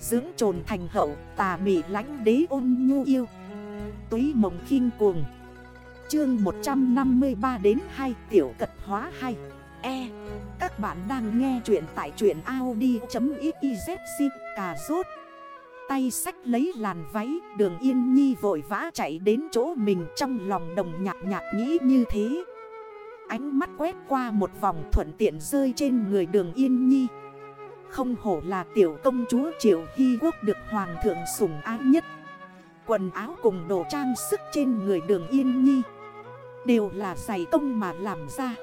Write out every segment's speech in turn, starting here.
Dưỡng trồn thành hậu, tà mị lánh đế ôn nhu yêu. Túy mộng khinh cuồng. Chương 153 đến 2 tiểu cật hóa 2 E. Các bạn đang nghe chuyện tại chuyện Audi.xyz cà rốt. Tay sách lấy làn váy, Đường Yên Nhi vội vã chạy đến chỗ mình Trong lòng đồng nhạc nhạc nghĩ như thế. Ánh mắt quét qua một vòng thuận tiện rơi trên người đường Yên Nhi. Không hổ là tiểu công chúa Triệu Hy Quốc được hoàng thượng sủng ái nhất. Quần áo cùng đồ trang sức trên người đường Yên Nhi Đều là giày công mà làm ra.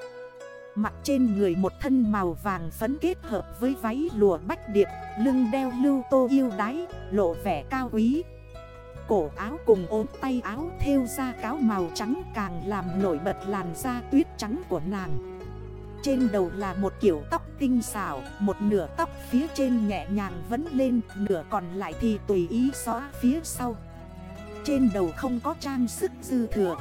Mặt trên người một thân màu vàng phấn kết hợp với váy lùa bách điệp Lưng đeo lưu tô yêu đáy, lộ vẻ cao quý. Cổ áo cùng ốm tay áo thêu ra cáo màu trắng càng làm nổi bật làn da tuyết trắng của nàng. Trên đầu là một kiểu tóc tinh xảo, Một nửa tóc phía trên nhẹ nhàng vấn lên, Nửa còn lại thì tùy ý xóa phía sau. Trên đầu không có trang sức dư thừa,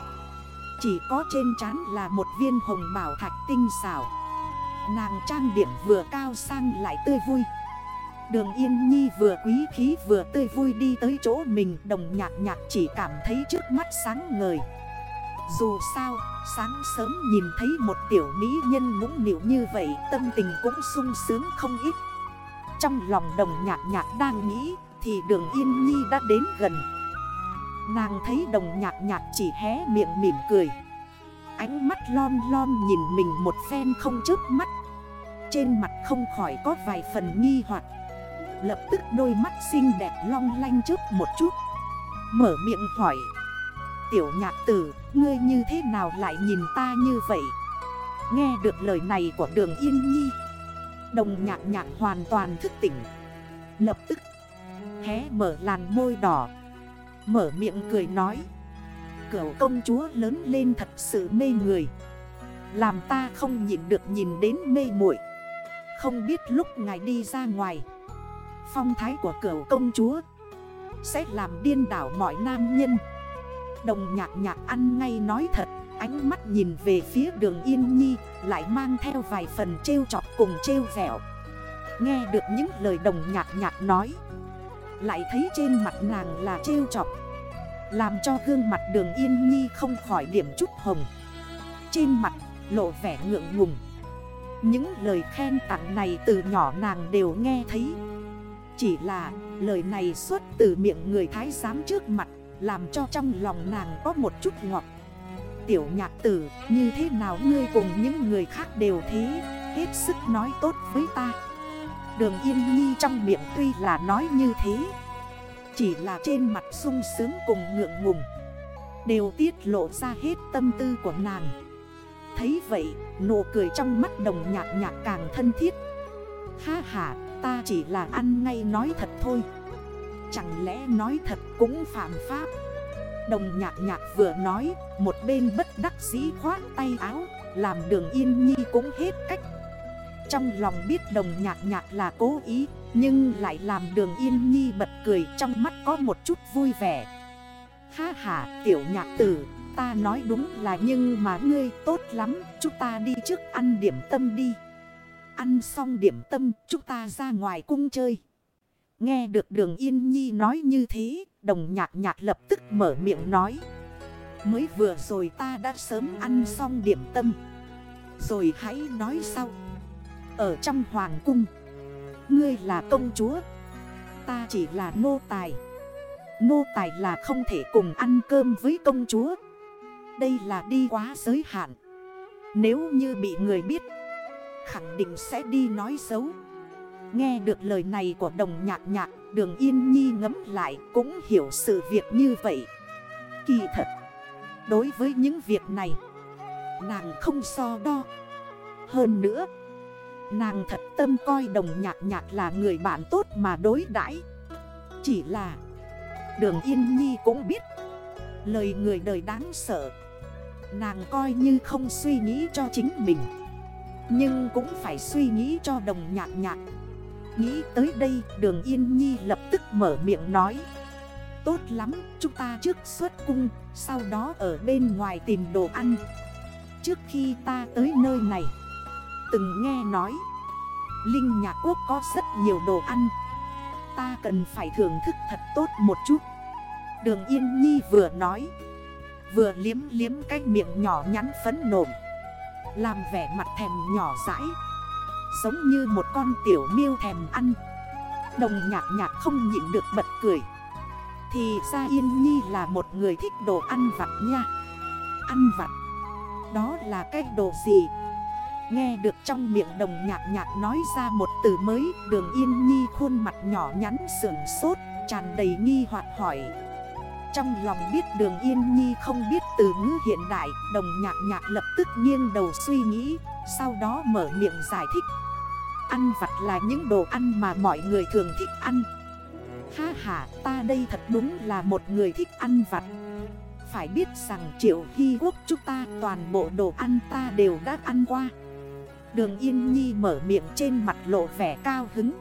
chỉ có trên trán là một viên hồng bảo thạch tinh xảo. Nàng trang điểm vừa cao sang lại tươi vui. Đường Yên Nhi vừa quý khí vừa tươi vui đi tới chỗ mình, Đồng nhạc nhạc chỉ cảm thấy trước mắt sáng ngời. Dù sao, sáng sớm nhìn thấy một tiểu mỹ nhân ngũng nịu như vậy Tâm tình cũng sung sướng không ít. Trong lòng đồng nhạc nhạc đang nghĩ Thì đường Yên Nhi đã đến gần. Nàng thấy đồng nhạc nhạc chỉ hé miệng mỉm cười. Ánh mắt lon lon nhìn mình một phen không chớp mắt. Trên mặt không khỏi có vài phần nghi hoặc. Lập tức đôi mắt xinh đẹp long lanh chớp một chút. Mở miệng hỏi Tiểu nhạc tử, ngươi như thế nào lại nhìn ta như vậy? Nghe được lời này của đường Yên Nhi Đồng nhạc nhạc hoàn toàn thức tỉnh. Lập tức hé mở làn môi đỏ Mở miệng cười nói Cửu công chúa lớn lên thật sự mê người. Làm ta không nhìn được nhìn đến mê muội. Không biết lúc ngài đi ra ngoài Phong thái của cửu công chúa Sẽ làm điên đảo mọi nam nhân. Đồng nhạc nhạc ăn ngay nói thật, Ánh mắt nhìn về phía đường Yên Nhi, Lại mang theo vài phần trêu chọc cùng trêu vẹo. Nghe được những lời đồng nhạc nhạc nói, lại thấy trên mặt nàng là trêu chọc, Làm cho gương mặt đường yên nhi không khỏi điểm chút hồng. Trên mặt lộ vẻ ngượng ngùng. Những lời khen tặng này từ nhỏ nàng đều nghe thấy. Chỉ là lời này xuất từ miệng người thái giám trước mặt. Làm cho trong lòng nàng có một chút ngọt. Tiểu nhạc tử như thế nào ngươi cùng những người khác đều thế? Hết sức nói tốt với ta. Đường Yên Nhi trong miệng tuy là nói như thế Chỉ là trên mặt sung sướng cùng ngượng ngùng Đều tiết lộ ra hết tâm tư của nàng. Thấy vậy, nụ cười trong mắt đồng nhạc nhạc càng thân thiết. Ha ha, ta chỉ là ăn ngay nói thật thôi. Chẳng lẽ nói thật cũng phạm pháp? Đồng nhạc nhạc vừa nói, Một bên bất đắc dĩ khoát tay áo, Làm đường yên nhi cũng hết cách. Trong lòng biết đồng nhạc nhạc là cố ý, Nhưng lại làm đường yên nhi bật cười Trong mắt có một chút vui vẻ. Ha ha, tiểu nhạc tử, Ta nói đúng là nhưng mà ngươi tốt lắm, Chúng ta đi trước ăn điểm tâm đi. Ăn xong điểm tâm, chúng ta ra ngoài cung chơi. Nghe được đường yên nhi nói như thế, Đồng nhạc nhạc lập tức mở miệng nói. Mới vừa rồi ta đã sớm ăn xong điểm tâm. Rồi hãy nói sau. Ở trong hoàng cung, Ngươi là công chúa. Ta chỉ là nô tài. Nô tài là không thể cùng ăn cơm với công chúa. Đây là đi quá giới hạn. Nếu như bị người biết, Khẳng định sẽ đi nói xấu. Nghe được lời này của đồng nhạc nhạc, Đường Yên Nhi ngấm lại, cũng hiểu sự việc như vậy. Kỳ thật, Đối với những việc này, Nàng không so đo. Hơn nữa, Nàng thật tâm coi đồng nhạc nhạc là người bạn tốt mà đối đãi. Chỉ là, Đường Yên Nhi cũng biết, Lời người đời đáng sợ, Nàng coi như không suy nghĩ cho chính mình. Nhưng cũng phải suy nghĩ cho đồng nhạc nhạc. Nghĩ tới đây, đường Yên Nhi lập tức mở miệng nói. Tốt lắm, chúng ta trước xuất cung, Sau đó ở bên ngoài tìm đồ ăn. Trước khi ta tới nơi này, từng nghe nói, Linh Nhạc Quốc có rất nhiều đồ ăn. Ta cần phải thưởng thức thật tốt một chút. Đường Yên Nhi vừa nói, Vừa liếm liếm cái miệng nhỏ nhắn phấn nộm Làm vẻ mặt thèm nhỏ dãi. Giống như một con tiểu miêu thèm ăn. Đồng nhạc nhạc không nhịn được bật cười. Thì ra Yên Nhi là một người thích đồ ăn vặt nha. Ăn vặt. Đó là cái đồ gì? Nghe được trong miệng đồng nhạc nhạc nói ra một từ mới, Đường Yên Nhi khuôn mặt nhỏ nhắn sườn sốt, Tràn đầy nghi hoặc hỏi. Trong lòng biết đường Yên Nhi không biết từ ngữ hiện đại, Đồng nhạc nhạc lập tức nghiêng đầu suy nghĩ, Sau đó mở miệng giải thích. Ăn vặt là những đồ ăn mà mọi người thường thích ăn. Ha ha, ta đây thật đúng là một người thích ăn vặt. Phải biết rằng triệu hy quốc chúng ta toàn bộ đồ ăn ta đều đã ăn qua. Đường Yên Nhi mở miệng trên mặt lộ vẻ cao hứng.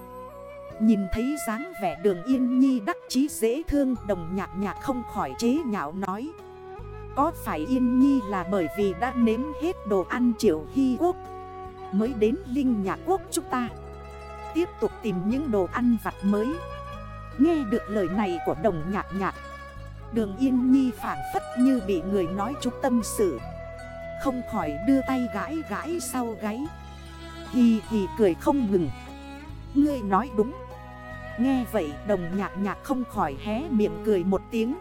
Nhìn thấy dáng vẻ đường Yên Nhi đắc chí dễ thương, Đồng nhạc nhạc không khỏi chế nhạo nói. Có phải Yên Nhi là bởi vì đã nếm hết đồ ăn triệu hy quốc? Mới đến Linh Nhạc Quốc chúng ta. Tiếp tục tìm những đồ ăn vặt mới. Nghe được lời này của đồng nhạc nhạc, Đường Yên Nhi phản phất như bị người nói chút tâm sự. Không khỏi đưa tay gãi gãi sau gáy. Hì hì cười không ngừng. Ngươi nói đúng. Nghe vậy, đồng nhạc nhạc không khỏi hé miệng cười một tiếng.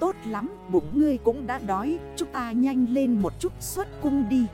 Tốt lắm, bụng ngươi cũng đã đói. Chúng ta nhanh lên một chút xuất cung đi.